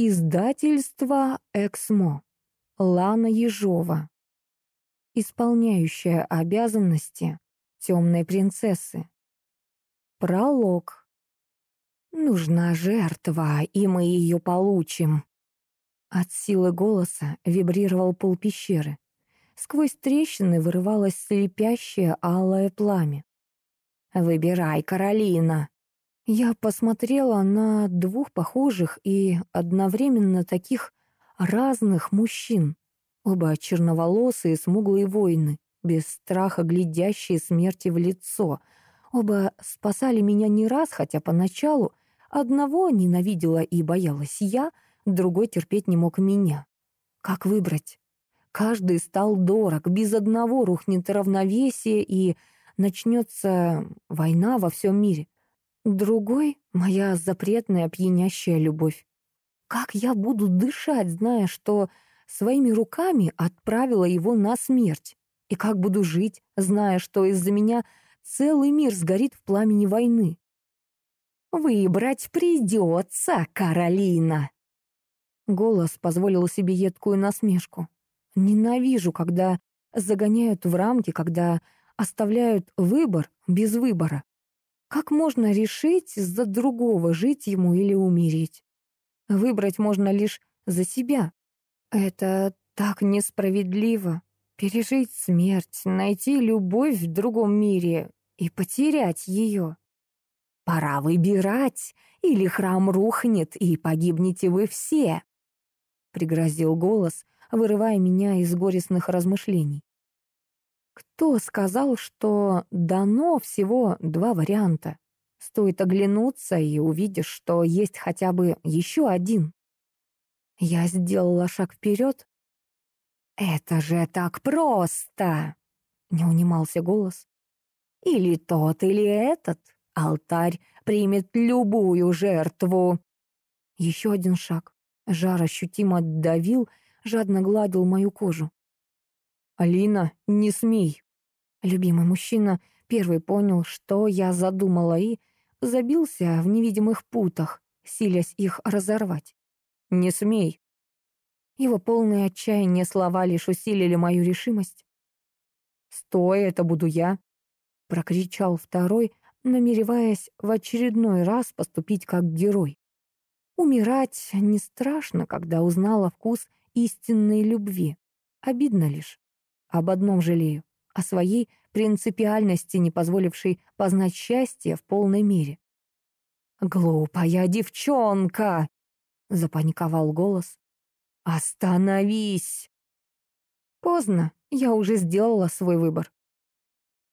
Издательство «Эксмо». Лана Ежова. Исполняющая обязанности темной принцессы. Пролог. Нужна жертва, и мы ее получим. От силы голоса вибрировал пол пещеры. Сквозь трещины вырывалось слепящее алое пламя. «Выбирай, Каролина!» Я посмотрела на двух похожих и одновременно таких разных мужчин. Оба черноволосые, смуглые воины, без страха глядящие смерти в лицо. Оба спасали меня не раз, хотя поначалу одного ненавидела и боялась я, другой терпеть не мог меня. Как выбрать? Каждый стал дорог, без одного рухнет равновесие и начнется война во всем мире. Другой — моя запретная пьянящая любовь. Как я буду дышать, зная, что своими руками отправила его на смерть? И как буду жить, зная, что из-за меня целый мир сгорит в пламени войны? «Выбрать придется, Каролина!» Голос позволил себе едкую насмешку. Ненавижу, когда загоняют в рамки, когда оставляют выбор без выбора. Как можно решить за другого, жить ему или умереть? Выбрать можно лишь за себя. Это так несправедливо. Пережить смерть, найти любовь в другом мире и потерять ее. Пора выбирать, или храм рухнет, и погибнете вы все, — пригрозил голос, вырывая меня из горестных размышлений. Кто сказал, что дано всего два варианта? Стоит оглянуться и увидишь, что есть хотя бы еще один. Я сделала шаг вперед. «Это же так просто!» — не унимался голос. «Или тот, или этот. Алтарь примет любую жертву». Еще один шаг. Жар ощутимо давил, жадно гладил мою кожу. «Алина, не смей!» Любимый мужчина первый понял, что я задумала, и забился в невидимых путах, силясь их разорвать. «Не смей!» Его полные отчаяния слова лишь усилили мою решимость. «Стой, это буду я!» — прокричал второй, намереваясь в очередной раз поступить как герой. Умирать не страшно, когда узнала вкус истинной любви. Обидно лишь. Об одном жалею — о своей принципиальности, не позволившей познать счастье в полной мере. «Глупая девчонка!» — запаниковал голос. «Остановись!» Поздно, я уже сделала свой выбор.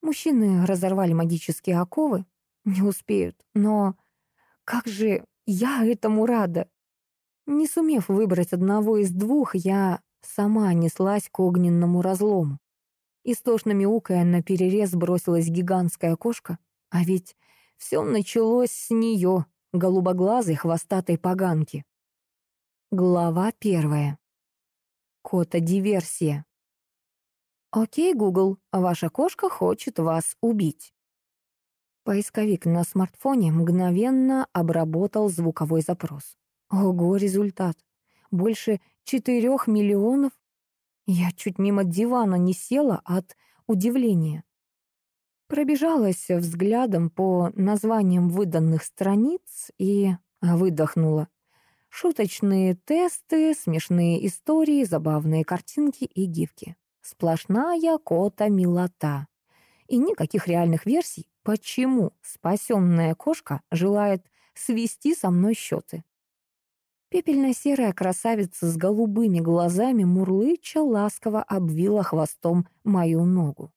Мужчины разорвали магические оковы, не успеют, но как же я этому рада! Не сумев выбрать одного из двух, я сама неслась к огненному разлому. Истошно мяукая, на перерез бросилась гигантская кошка. А ведь все началось с нее, голубоглазой хвостатой поганки. Глава первая. Кота-диверсия. «Окей, Гугл, ваша кошка хочет вас убить». Поисковик на смартфоне мгновенно обработал звуковой запрос. Ого, результат. Больше четырех миллионов я чуть мимо дивана не села от удивления. Пробежалась взглядом по названиям выданных страниц и выдохнула. Шуточные тесты, смешные истории, забавные картинки и гифки. Сплошная кота-милота. И никаких реальных версий, почему спасенная кошка желает свести со мной счеты. Пепельно-серая красавица с голубыми глазами мурлыча ласково обвила хвостом мою ногу.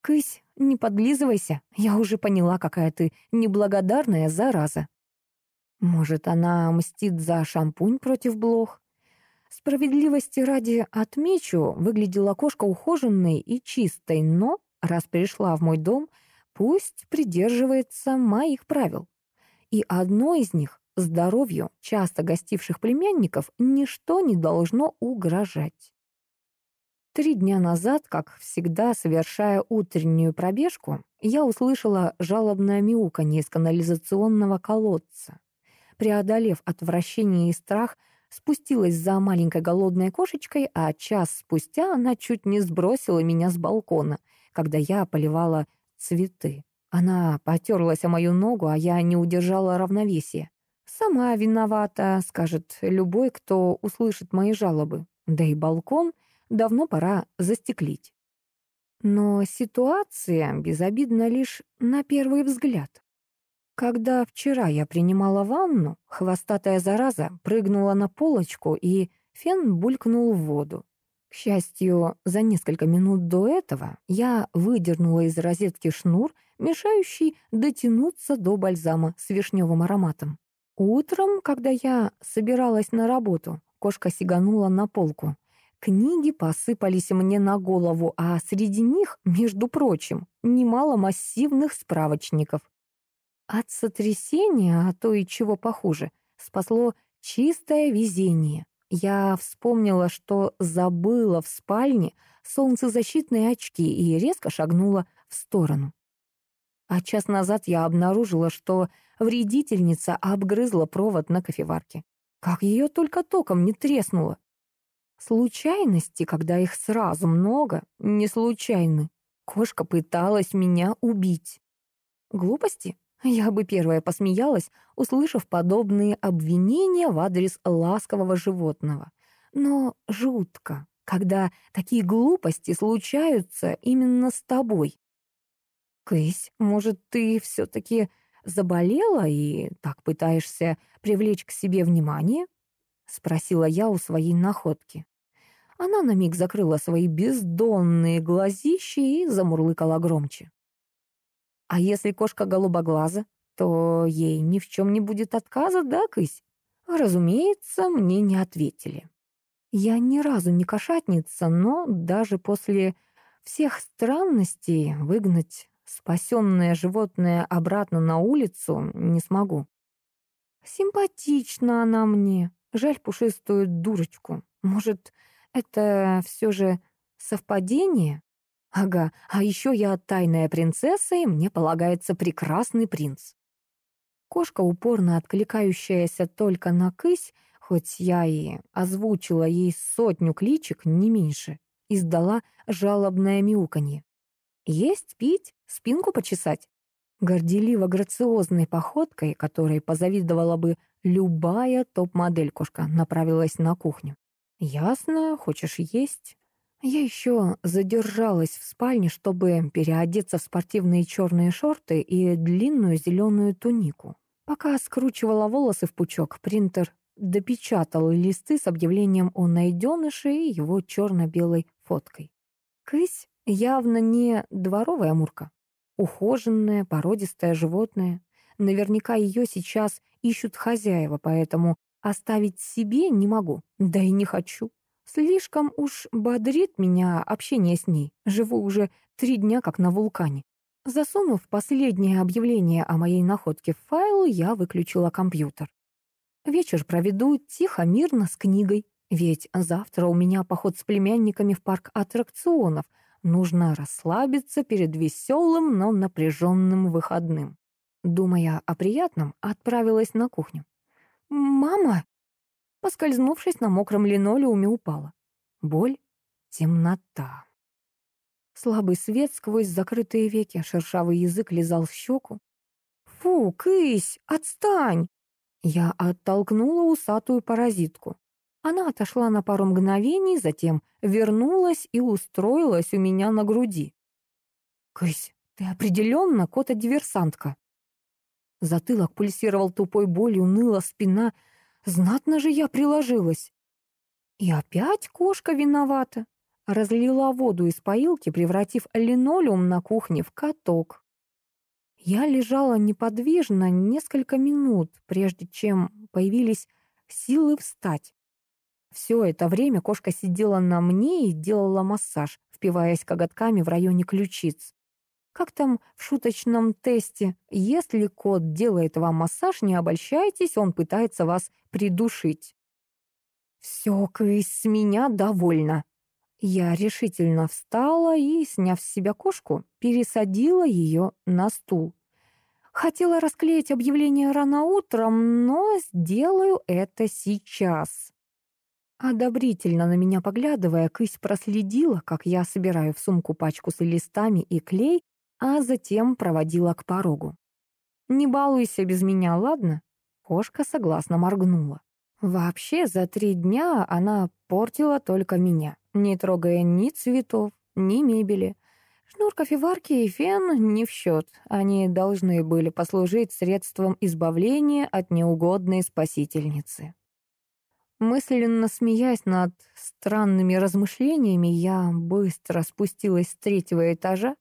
«Кысь, не подлизывайся, я уже поняла, какая ты неблагодарная зараза». Может, она мстит за шампунь против блох? Справедливости ради отмечу, выглядела кошка ухоженной и чистой, но, раз пришла в мой дом, пусть придерживается моих правил. И одно из них Здоровью часто гостивших племянников ничто не должно угрожать. Три дня назад, как всегда, совершая утреннюю пробежку, я услышала жалобное мяуканье из канализационного колодца. преодолев отвращение и страх, спустилась за маленькой голодной кошечкой, а час спустя она чуть не сбросила меня с балкона, когда я поливала цветы. Она потерлась о мою ногу, а я не удержала равновесия. «Сама виновата», — скажет любой, кто услышит мои жалобы. Да и балкон давно пора застеклить. Но ситуация безобидна лишь на первый взгляд. Когда вчера я принимала ванну, хвостатая зараза прыгнула на полочку, и фен булькнул в воду. К счастью, за несколько минут до этого я выдернула из розетки шнур, мешающий дотянуться до бальзама с вишневым ароматом. Утром, когда я собиралась на работу, кошка сиганула на полку. Книги посыпались мне на голову, а среди них, между прочим, немало массивных справочников. От сотрясения, а то и чего похуже, спасло чистое везение. Я вспомнила, что забыла в спальне солнцезащитные очки и резко шагнула в сторону. А час назад я обнаружила, что вредительница обгрызла провод на кофеварке. Как ее только током не треснуло. Случайности, когда их сразу много, не случайны. Кошка пыталась меня убить. Глупости? Я бы первая посмеялась, услышав подобные обвинения в адрес ласкового животного. Но жутко, когда такие глупости случаются именно с тобой. Кысь, может, ты все-таки заболела и так пытаешься привлечь к себе внимание? Спросила я у своей находки. Она на миг закрыла свои бездонные глазища и замурлыкала громче. А если кошка голубоглаза, то ей ни в чем не будет отказа, да, кысь? Разумеется, мне не ответили. Я ни разу не кошатница, но даже после всех странностей выгнать спасенное животное обратно на улицу не смогу. Симпатична она мне. Жаль пушистую дурочку. Может, это все же совпадение? Ага, а еще я тайная принцесса, и мне полагается прекрасный принц. Кошка, упорно откликающаяся только на кысь, хоть я и озвучила ей сотню кличек, не меньше, издала жалобное мяуканье. Есть, пить, спинку почесать. Горделиво-грациозной походкой, которой позавидовала бы любая топ-модель кошка, направилась на кухню. «Ясно, хочешь есть?» Я еще задержалась в спальне, чтобы переодеться в спортивные черные шорты и длинную зеленую тунику. Пока скручивала волосы в пучок, принтер допечатал листы с объявлением о найденыше и его черно-белой фоткой. Кысь явно не дворовая мурка. Ухоженное, породистое животное. Наверняка ее сейчас ищут хозяева, поэтому оставить себе не могу, да и не хочу. Слишком уж бодрит меня общение с ней. Живу уже три дня как на вулкане. Засунув последнее объявление о моей находке в файл, я выключила компьютер. Вечер проведу тихо, мирно с книгой. Ведь завтра у меня поход с племянниками в парк аттракционов. Нужно расслабиться перед веселым, но напряженным выходным. Думая о приятном, отправилась на кухню. «Мама!» Поскользнувшись на мокром линолеуме, упала. Боль, темнота. Слабый свет сквозь закрытые веки, шершавый язык лизал щеку. «Фу, кысь, отстань!» Я оттолкнула усатую паразитку. Она отошла на пару мгновений, затем вернулась и устроилась у меня на груди. «Кысь, ты определенно кота-диверсантка!» Затылок пульсировал тупой болью, ныла спина — Знатно же я приложилась. И опять кошка виновата. Разлила воду из поилки, превратив линолеум на кухне в каток. Я лежала неподвижно несколько минут, прежде чем появились силы встать. Все это время кошка сидела на мне и делала массаж, впиваясь коготками в районе ключиц. Как там в шуточном тесте? Если кот делает вам массаж, не обольщайтесь, он пытается вас придушить. Все, Крис, с меня довольно. Я решительно встала и, сняв с себя кошку, пересадила ее на стул. Хотела расклеить объявление рано утром, но сделаю это сейчас. Одобрительно на меня поглядывая, Кысь проследила, как я собираю в сумку пачку с листами и клей, а затем проводила к порогу. «Не балуйся без меня, ладно?» Кошка согласно моргнула. Вообще, за три дня она портила только меня, не трогая ни цветов, ни мебели, Шнур кофеварки и фен не в счет. Они должны были послужить средством избавления от неугодной спасительницы. Мысленно смеясь над странными размышлениями, я быстро спустилась с третьего этажа.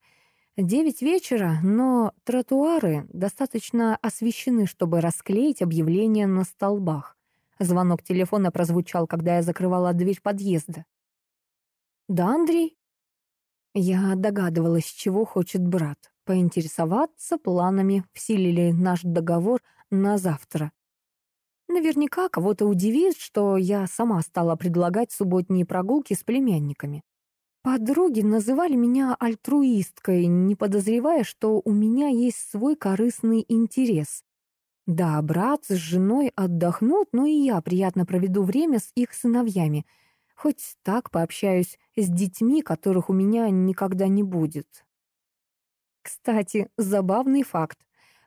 Девять вечера, но тротуары достаточно освещены, чтобы расклеить объявления на столбах. Звонок телефона прозвучал, когда я закрывала дверь подъезда. «Да, Андрей?» Я догадывалась, чего хочет брат. Поинтересоваться планами, вселили наш договор на завтра. Наверняка кого-то удивит, что я сама стала предлагать субботние прогулки с племянниками. Подруги называли меня альтруисткой, не подозревая, что у меня есть свой корыстный интерес. Да, брат с женой отдохнут, но и я приятно проведу время с их сыновьями — Хоть так пообщаюсь с детьми, которых у меня никогда не будет. Кстати, забавный факт.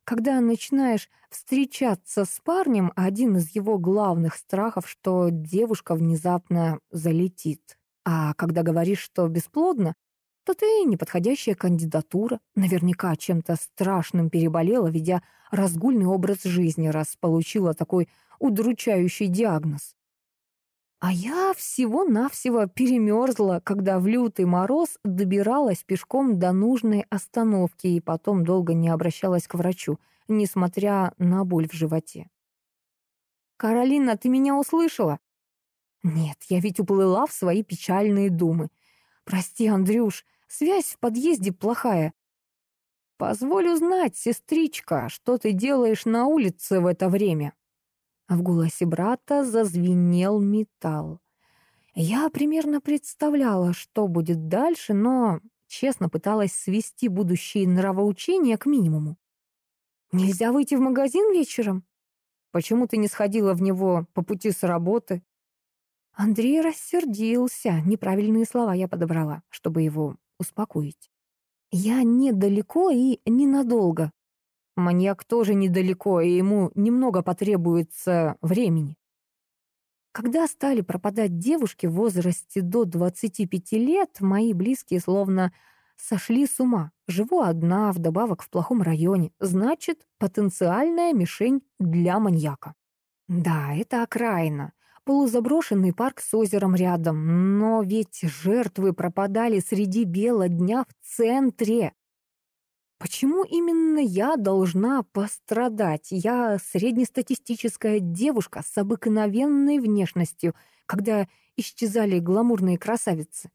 Когда начинаешь встречаться с парнем, один из его главных страхов, что девушка внезапно залетит. А когда говоришь, что бесплодно, то ты неподходящая кандидатура. Наверняка чем-то страшным переболела, ведя разгульный образ жизни, раз получила такой удручающий диагноз. А я всего-навсего перемерзла, когда в лютый мороз добиралась пешком до нужной остановки и потом долго не обращалась к врачу, несмотря на боль в животе. «Каролина, ты меня услышала?» «Нет, я ведь уплыла в свои печальные думы. Прости, Андрюш, связь в подъезде плохая. Позволь узнать, сестричка, что ты делаешь на улице в это время?» А в голосе брата зазвенел металл. Я примерно представляла, что будет дальше, но честно пыталась свести будущие нравоучения к минимуму. «Нельзя выйти в магазин вечером? Почему ты не сходила в него по пути с работы?» Андрей рассердился. Неправильные слова я подобрала, чтобы его успокоить. «Я недалеко и ненадолго. Маньяк тоже недалеко, и ему немного потребуется времени. Когда стали пропадать девушки в возрасте до 25 лет, мои близкие словно сошли с ума. Живу одна, вдобавок в плохом районе. Значит, потенциальная мишень для маньяка. Да, это окраина. Полузаброшенный парк с озером рядом. Но ведь жертвы пропадали среди бела дня в центре. Почему именно я должна пострадать? Я среднестатистическая девушка с обыкновенной внешностью, когда исчезали гламурные красавицы.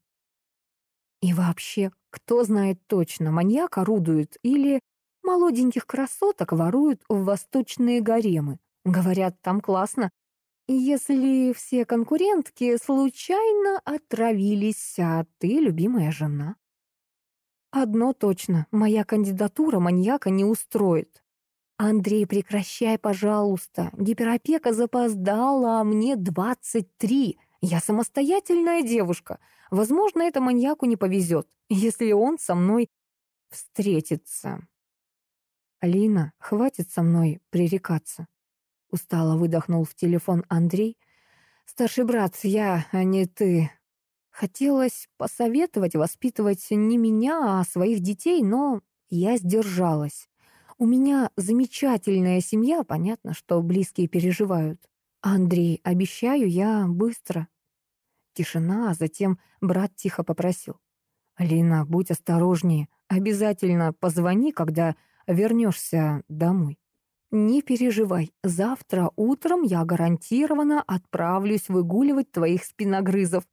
И вообще, кто знает точно, маньяк орудует или молоденьких красоток воруют в восточные гаремы. Говорят, там классно. Если все конкурентки случайно отравились, а ты любимая жена. Одно точно, моя кандидатура маньяка не устроит. Андрей, прекращай, пожалуйста. Гиперопека запоздала, а мне 23. Я самостоятельная девушка. Возможно, это маньяку не повезет, если он со мной встретится. Алина, хватит со мной пререкаться. Устало выдохнул в телефон Андрей. Старший брат, я, а не ты. Хотелось посоветовать воспитывать не меня, а своих детей, но я сдержалась. У меня замечательная семья, понятно, что близкие переживают. Андрей, обещаю, я быстро. Тишина, а затем брат тихо попросил. «Алина, будь осторожнее. Обязательно позвони, когда вернешься домой. Не переживай, завтра утром я гарантированно отправлюсь выгуливать твоих спиногрызов.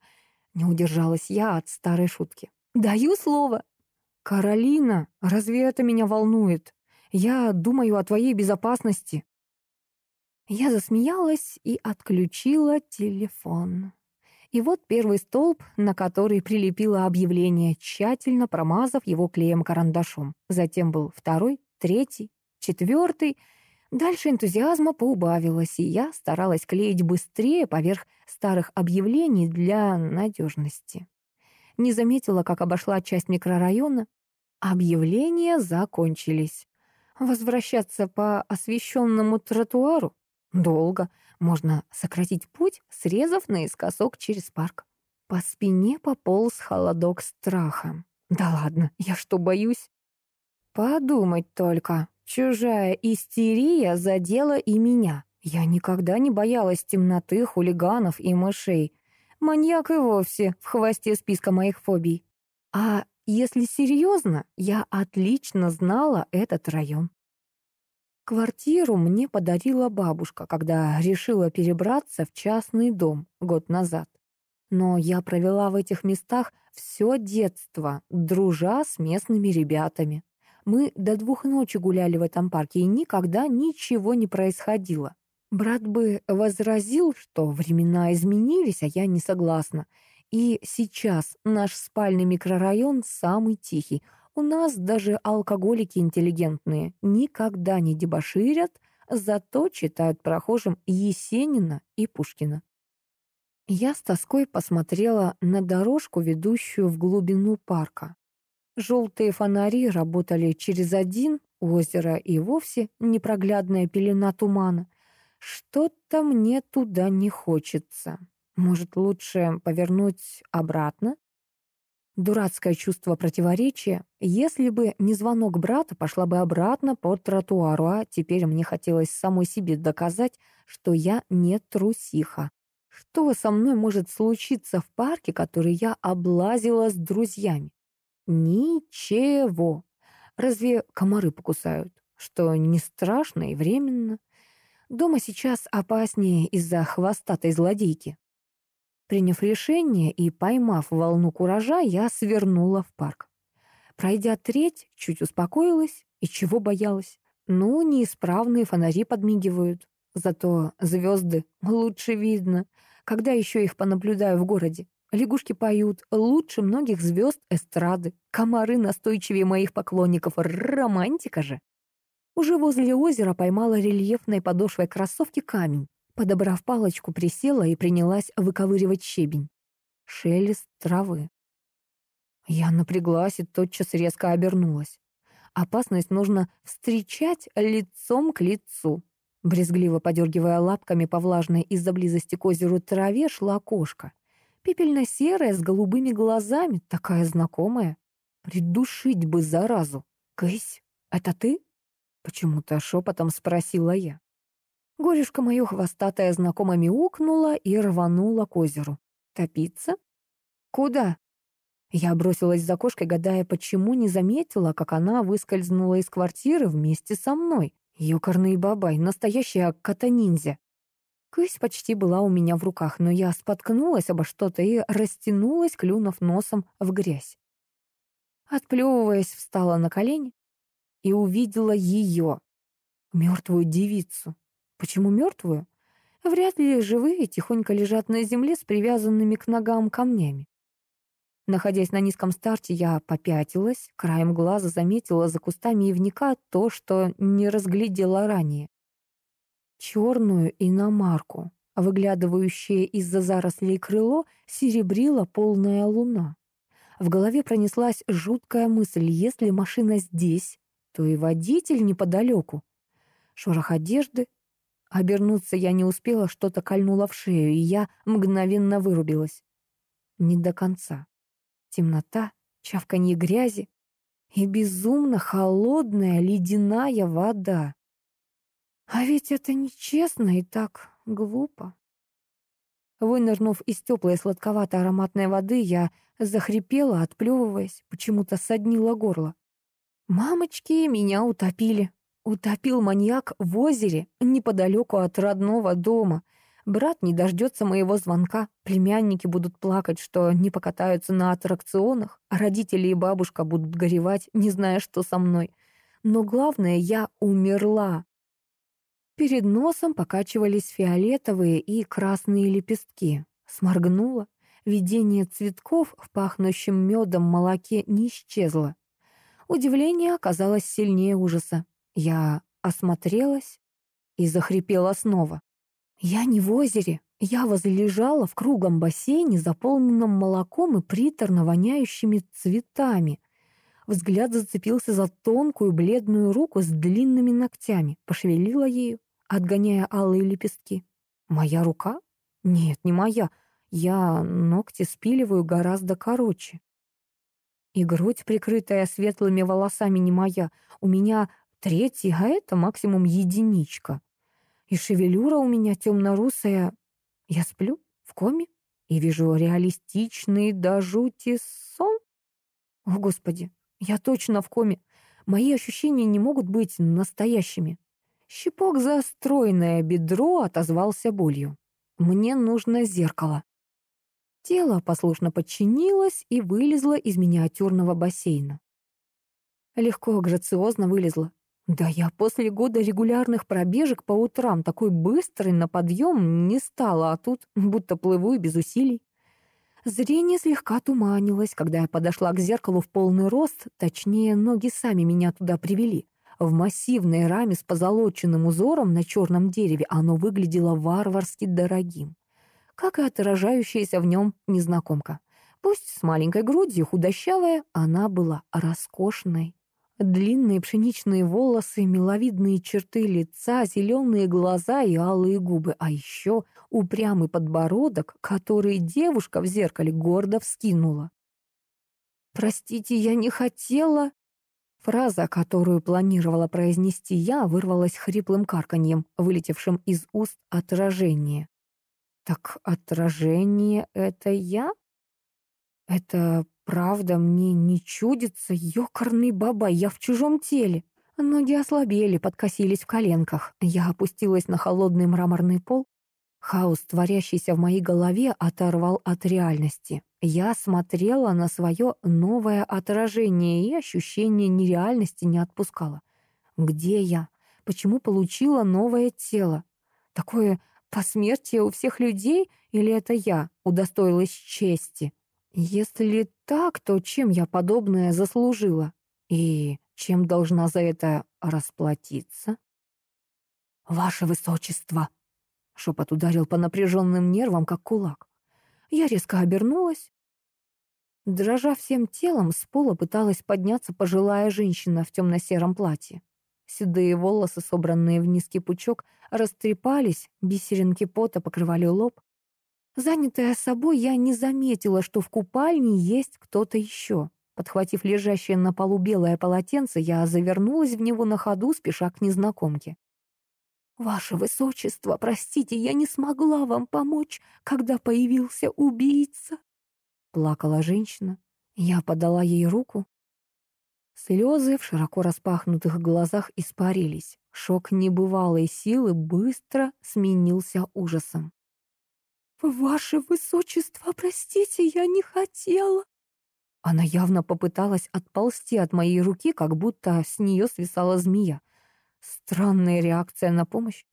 Не удержалась я от старой шутки. «Даю слово!» «Каролина, разве это меня волнует? Я думаю о твоей безопасности». Я засмеялась и отключила телефон. И вот первый столб, на который прилепила объявление, тщательно промазав его клеем-карандашом. Затем был второй, третий, четвертый. Дальше энтузиазма поубавилось, и я старалась клеить быстрее поверх старых объявлений для надежности. Не заметила, как обошла часть микрорайона. Объявления закончились. Возвращаться по освещенному тротуару? Долго. Можно сократить путь, срезав наискосок через парк. По спине пополз холодок страха. Да ладно, я что, боюсь? Подумать только. Чужая истерия задела и меня. Я никогда не боялась темноты, хулиганов и мышей. Маньяк и вовсе в хвосте списка моих фобий. А если серьезно, я отлично знала этот район. Квартиру мне подарила бабушка, когда решила перебраться в частный дом год назад. Но я провела в этих местах все детство, дружа с местными ребятами. Мы до двух ночи гуляли в этом парке, и никогда ничего не происходило. Брат бы возразил, что времена изменились, а я не согласна. И сейчас наш спальный микрорайон самый тихий. У нас даже алкоголики интеллигентные никогда не дебоширят, зато читают прохожим Есенина и Пушкина. Я с тоской посмотрела на дорожку, ведущую в глубину парка. Желтые фонари работали через один, озеро и вовсе непроглядная пелена тумана — что-то мне туда не хочется. Может, лучше повернуть обратно? Дурацкое чувство противоречия. Если бы не звонок брата, пошла бы обратно по тротуару, а теперь мне хотелось самой себе доказать, что я не трусиха. Что со мной может случиться в парке, который я облазила с друзьями? Ничего. Разве комары покусают? Что не страшно и временно? Дома сейчас опаснее из-за хвостатой злодейки. Приняв решение и поймав волну куража, я свернула в парк. Пройдя треть, чуть успокоилась и чего боялась. Ну, неисправные фонари подмигивают. Зато звезды лучше видно. Когда еще их понаблюдаю в городе? Лягушки поют лучше многих звезд эстрады. Комары настойчивее моих поклонников. Романтика же. Уже возле озера поймала рельефной подошвой кроссовки камень. Подобрав палочку, присела и принялась выковыривать щебень. Шелест травы. Я напряглась и тотчас резко обернулась. Опасность нужно встречать лицом к лицу. Брезгливо подергивая лапками по влажной из-за близости к озеру траве, шла кошка. Пепельно-серая, с голубыми глазами, такая знакомая. Придушить бы заразу. Кысь, это ты? Почему-то шепотом спросила я. Горюшка мою хвостатая знакомо мяукнула и рванула к озеру. «Топиться? Куда?» Я бросилась за кошкой, гадая, почему не заметила, как она выскользнула из квартиры вместе со мной. Ёкарный бабай, настоящая кота-ниндзя. Кысь почти была у меня в руках, но я споткнулась обо что-то и растянулась, клюнув носом в грязь. Отплевываясь, встала на колени, и увидела ее, мертвую девицу. Почему мертвую? Вряд ли живые тихонько лежат на земле с привязанными к ногам камнями. Находясь на низком старте, я попятилась, краем глаза заметила за кустами ивника то, что не разглядела ранее. Черную иномарку, выглядывающее из-за зарослей крыло, серебрила полная луна. В голове пронеслась жуткая мысль, если машина здесь, то и водитель неподалеку. Шорох одежды. Обернуться я не успела, что-то кольнуло в шею, и я мгновенно вырубилась. Не до конца. Темнота, чавканье грязи и безумно холодная ледяная вода. А ведь это нечестно и так глупо. Вынырнув из теплой сладковато-ароматной воды, я захрипела, отплевываясь, почему-то соднило горло. Мамочки, меня утопили. Утопил маньяк в озере, неподалеку от родного дома. Брат не дождется моего звонка. Племянники будут плакать, что не покатаются на аттракционах, а родители и бабушка будут горевать, не зная, что со мной. Но главное, я умерла. Перед носом покачивались фиолетовые и красные лепестки. Сморгнула. Видение цветков в пахнущем медом молоке не исчезло. Удивление оказалось сильнее ужаса. Я осмотрелась и захрипела снова. Я не в озере, я возлежала в кругом бассейне, заполненном молоком и приторно воняющими цветами. Взгляд зацепился за тонкую бледную руку с длинными ногтями, пошевелила ею, отгоняя алые лепестки. Моя рука? Нет, не моя. Я ногти спиливаю гораздо короче. И грудь, прикрытая светлыми волосами, не моя. У меня третья, а это максимум единичка. И шевелюра у меня темно-русая. Я сплю в коме и вижу реалистичный до жути сон. О, Господи, я точно в коме. Мои ощущения не могут быть настоящими. Щипок за бедро отозвался болью. Мне нужно зеркало. Тело послушно подчинилось и вылезло из миниатюрного бассейна. Легко, грациозно вылезло. Да я после года регулярных пробежек по утрам такой быстрый на подъем не стала, а тут будто плыву и без усилий. Зрение слегка туманилось, когда я подошла к зеркалу в полный рост, точнее, ноги сами меня туда привели. В массивной раме с позолоченным узором на черном дереве оно выглядело варварски дорогим как и отражающаяся в нем незнакомка. Пусть с маленькой грудью, худощавая, она была роскошной. Длинные пшеничные волосы, миловидные черты лица, зеленые глаза и алые губы, а еще упрямый подбородок, который девушка в зеркале гордо вскинула. «Простите, я не хотела...» Фраза, которую планировала произнести я, вырвалась хриплым карканьем, вылетевшим из уст отражения. Так отражение — это я? Это правда мне не чудится, ёкарный бабай, я в чужом теле. Ноги ослабели, подкосились в коленках. Я опустилась на холодный мраморный пол. Хаос, творящийся в моей голове, оторвал от реальности. Я смотрела на свое новое отражение, и ощущение нереальности не отпускало. Где я? Почему получила новое тело? Такое Посмертие у всех людей или это я удостоилась чести? Если так, то чем я подобное заслужила? И чем должна за это расплатиться? «Ваше Высочество!» — шепот ударил по напряженным нервам, как кулак. Я резко обернулась. Дрожа всем телом, с пола пыталась подняться пожилая женщина в темно-сером платье. Седые волосы, собранные в низкий пучок, растрепались, бисеринки пота покрывали лоб. Занятая собой, я не заметила, что в купальне есть кто-то еще. Подхватив лежащее на полу белое полотенце, я завернулась в него на ходу, спеша к незнакомке. «Ваше Высочество, простите, я не смогла вам помочь, когда появился убийца», — плакала женщина. Я подала ей руку. Слезы в широко распахнутых глазах испарились. Шок небывалой силы быстро сменился ужасом. «Ваше высочество, простите, я не хотела!» Она явно попыталась отползти от моей руки, как будто с нее свисала змея. Странная реакция на помощь.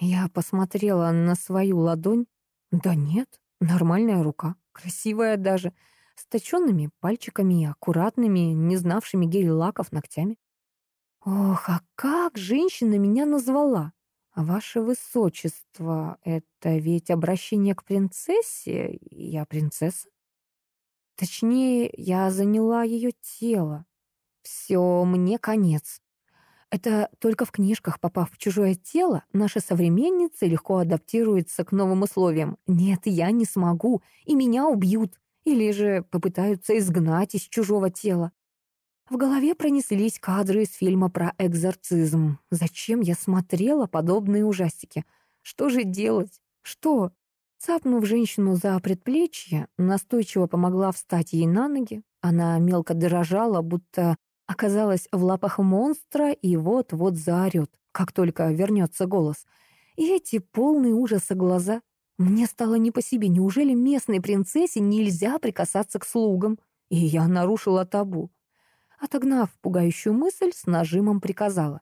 Я посмотрела на свою ладонь. Да нет, нормальная рука, красивая даже с точенными пальчиками и аккуратными, не знавшими гель-лаков ногтями. Ох, а как женщина меня назвала? Ваше Высочество, это ведь обращение к принцессе? Я принцесса? Точнее, я заняла ее тело. Все, мне конец. Это только в книжках, попав в чужое тело, наша современница легко адаптируется к новым условиям. Нет, я не смогу, и меня убьют. Или же попытаются изгнать из чужого тела. В голове пронеслись кадры из фильма про экзорцизм. Зачем я смотрела подобные ужастики? Что же делать? Что? Цапнув женщину за предплечье, настойчиво помогла встать ей на ноги. Она мелко дрожала, будто оказалась в лапах монстра и вот-вот заорет, как только вернется голос. И эти полные ужаса глаза мне стало не по себе. Неужели местной принцессе нельзя прикасаться к слугам? И я нарушила табу. Отогнав пугающую мысль, с нажимом приказала.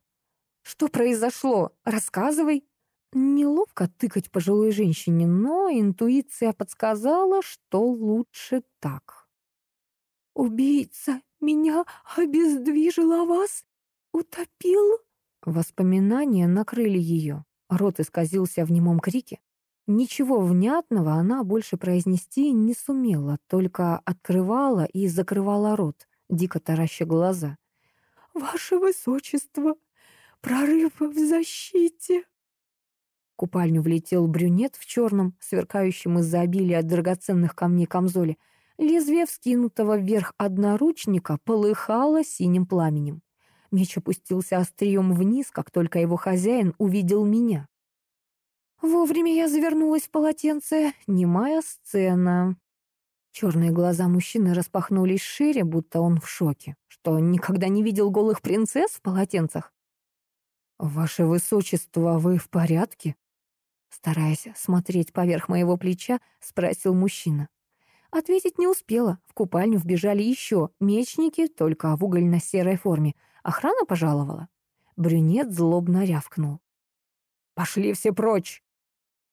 «Что произошло? Рассказывай!» Неловко тыкать пожилой женщине, но интуиция подсказала, что лучше так. «Убийца меня обездвижил, а вас утопил?» Воспоминания накрыли ее. Рот исказился в немом крике. Ничего внятного она больше произнести не сумела, только открывала и закрывала рот, дико тараща глаза. «Ваше Высочество, прорыв в защите!» В купальню влетел брюнет в черном, сверкающем из-за обилия драгоценных камней камзоле. Лезвие вскинутого вверх одноручника полыхало синим пламенем. Меч опустился острием вниз, как только его хозяин увидел меня. Вовремя я завернулась в полотенце. Немая сцена. Черные глаза мужчины распахнулись шире, будто он в шоке, что никогда не видел голых принцесс в полотенцах. «Ваше высочество, вы в порядке?» Стараясь смотреть поверх моего плеча, спросил мужчина. Ответить не успела. В купальню вбежали еще мечники, только в угольно-серой форме. Охрана пожаловала. Брюнет злобно рявкнул. «Пошли все прочь!»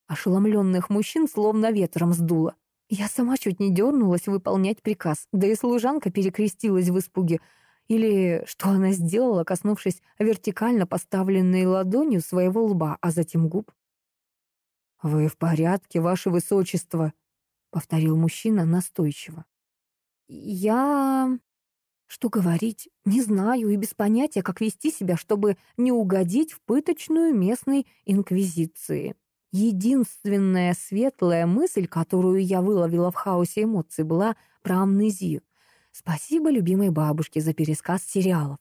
Ошеломленных мужчин словно ветром сдуло. Я сама чуть не дернулась выполнять приказ, да и служанка перекрестилась в испуге. Или что она сделала, коснувшись вертикально поставленной ладонью своего лба, а затем губ? «Вы в порядке, ваше высочество?» — повторил мужчина настойчиво. «Я...» Что говорить, не знаю и без понятия, как вести себя, чтобы не угодить в пыточную местной инквизиции. Единственная светлая мысль, которую я выловила в хаосе эмоций, была про амнезию. Спасибо любимой бабушке за пересказ сериалов.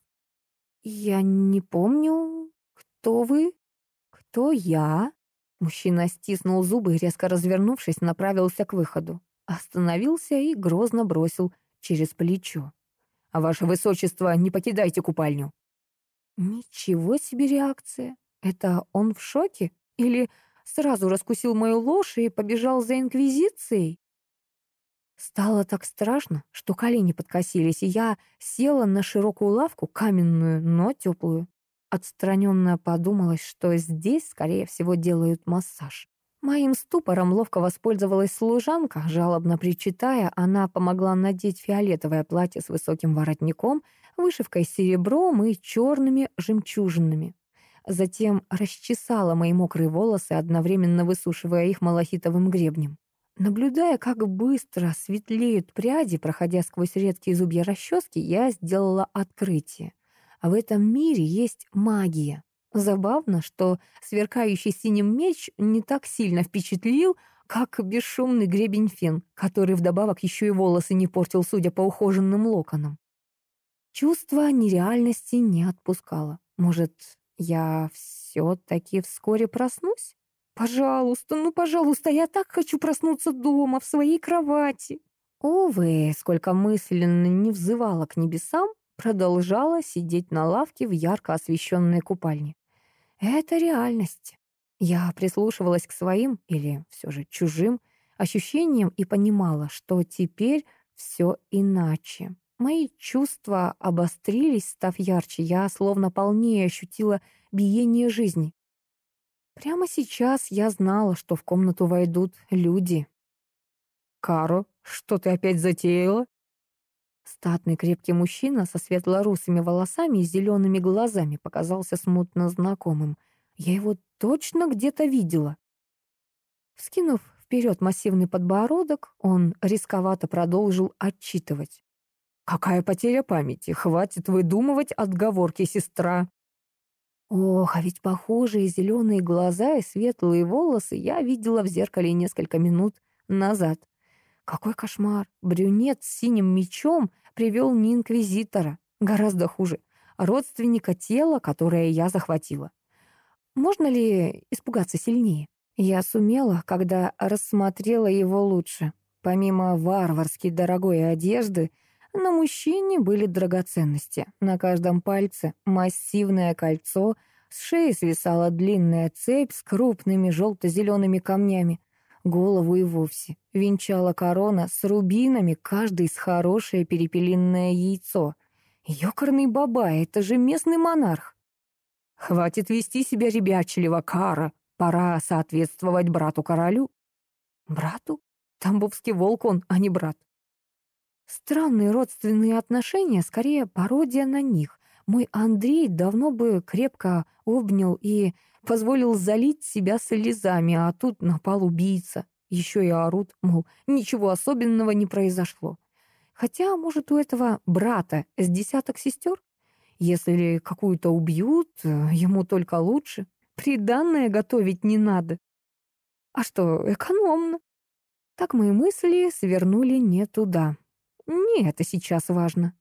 «Я не помню, кто вы? Кто я?» Мужчина стиснул зубы и, резко развернувшись, направился к выходу. Остановился и грозно бросил через плечо. «А ваше высочество, не покидайте купальню!» Ничего себе реакция! Это он в шоке? Или сразу раскусил мою ложь и побежал за инквизицией. Стало так страшно, что колени подкосились, и я села на широкую лавку, каменную, но теплую. Отстраненно подумалось, что здесь, скорее всего, делают массаж. Моим ступором ловко воспользовалась служанка, жалобно причитая, она помогла надеть фиолетовое платье с высоким воротником, вышивкой серебром и черными жемчужинами затем расчесала мои мокрые волосы, одновременно высушивая их малахитовым гребнем. Наблюдая, как быстро светлеют пряди, проходя сквозь редкие зубья расчески, я сделала открытие. А в этом мире есть магия. Забавно, что сверкающий синим меч не так сильно впечатлил, как бесшумный гребень фен, который вдобавок еще и волосы не портил, судя по ухоженным локонам. Чувство нереальности не отпускало. Может, я все-таки вскоре проснусь? Пожалуйста, ну, пожалуйста, я так хочу проснуться дома, в своей кровати. Увы, сколько мысленно не взывала к небесам, продолжала сидеть на лавке в ярко освещенной купальне. Это реальность. Я прислушивалась к своим, или все же чужим, ощущениям и понимала, что теперь все иначе. Мои чувства обострились, став ярче. Я словно полнее ощутила биение жизни. Прямо сейчас я знала, что в комнату войдут люди. «Каро, что ты опять затеяла?» Статный крепкий мужчина со светло-русыми волосами и зелеными глазами показался смутно знакомым. Я его точно где-то видела. Вскинув вперед массивный подбородок, он рисковато продолжил отчитывать. Какая потеря памяти? Хватит выдумывать отговорки, сестра. Ох, а ведь похожие зеленые глаза и светлые волосы я видела в зеркале несколько минут назад. Какой кошмар! Брюнет с синим мечом привел не инквизитора, гораздо хуже, родственника тела, которое я захватила. Можно ли испугаться сильнее? Я сумела, когда рассмотрела его лучше. Помимо варварски дорогой одежды, на мужчине были драгоценности. На каждом пальце массивное кольцо, с шеи свисала длинная цепь с крупными желто-зелеными камнями. Голову и вовсе венчала корона с рубинами, каждый с хорошее перепелиное яйцо. Ёкарный бабай, это же местный монарх. Хватит вести себя ребячливо, Кара. Пора соответствовать брату-королю. Брату? Тамбовский волк он, а не брат. Странные родственные отношения, скорее пародия на них. Мой Андрей давно бы крепко обнял и позволил залить себя слезами, а тут напал убийца. Еще и орут, мол, ничего особенного не произошло. Хотя, может, у этого брата с десяток сестер? Если какую-то убьют, ему только лучше. Приданное готовить не надо. А что, экономно. Так мои мысли свернули не туда. Не это сейчас важно.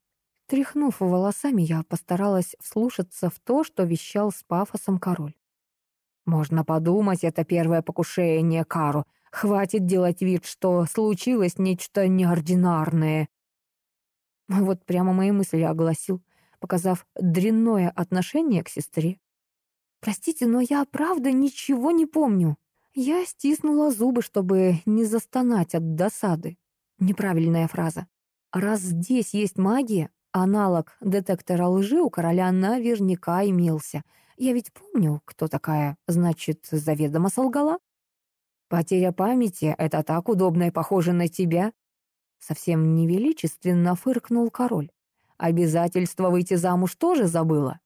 Тряхнув волосами, я постаралась вслушаться в то, что вещал с пафосом король. «Можно подумать, это первое покушение Кару. Хватит делать вид, что случилось нечто неординарное». Вот прямо мои мысли огласил, показав дрянное отношение к сестре. «Простите, но я правда ничего не помню». Я стиснула зубы, чтобы не застонать от досады. Неправильная фраза. Раз здесь есть магия, аналог детектора лжи у короля наверняка имелся. Я ведь помню, кто такая, значит, заведомо солгала. Потеря памяти — это так удобно и похоже на тебя. Совсем невеличественно фыркнул король. Обязательство выйти замуж тоже забыла.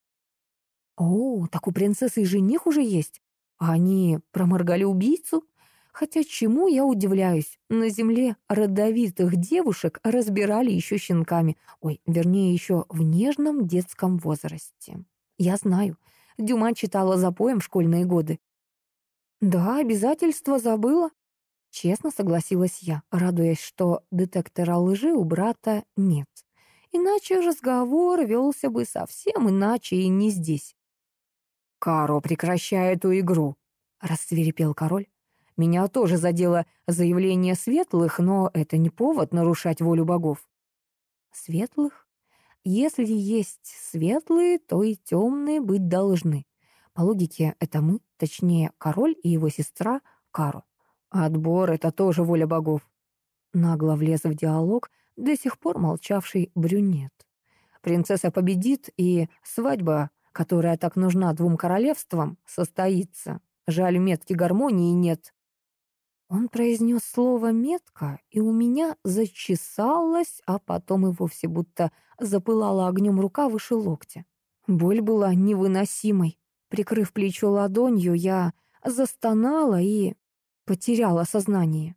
О, так у принцессы жених уже есть. Они проморгали убийцу? Хотя чему я удивляюсь? На земле родовитых девушек разбирали еще щенками. Ой, вернее, еще в нежном детском возрасте. Я знаю. Дюма читала за поем школьные годы. Да, обязательства забыла. Честно согласилась я, радуясь, что детектора лжи у брата нет. Иначе разговор велся бы совсем иначе и не здесь. «Каро, прекращай эту игру!» — рассверепел король. Меня тоже задело заявление светлых, но это не повод нарушать волю богов. Светлых? Если есть светлые, то и темные быть должны. По логике, это мы, точнее, король и его сестра Каро. отбор — это тоже воля богов. Нагло влез в диалог до сих пор молчавший брюнет. Принцесса победит, и свадьба, которая так нужна двум королевствам, состоится. Жаль, метки гармонии нет. Он произнес слово метко, и у меня зачесалось, а потом и вовсе будто запылала огнем рука выше локтя. Боль была невыносимой. Прикрыв плечо ладонью, я застонала и потеряла сознание.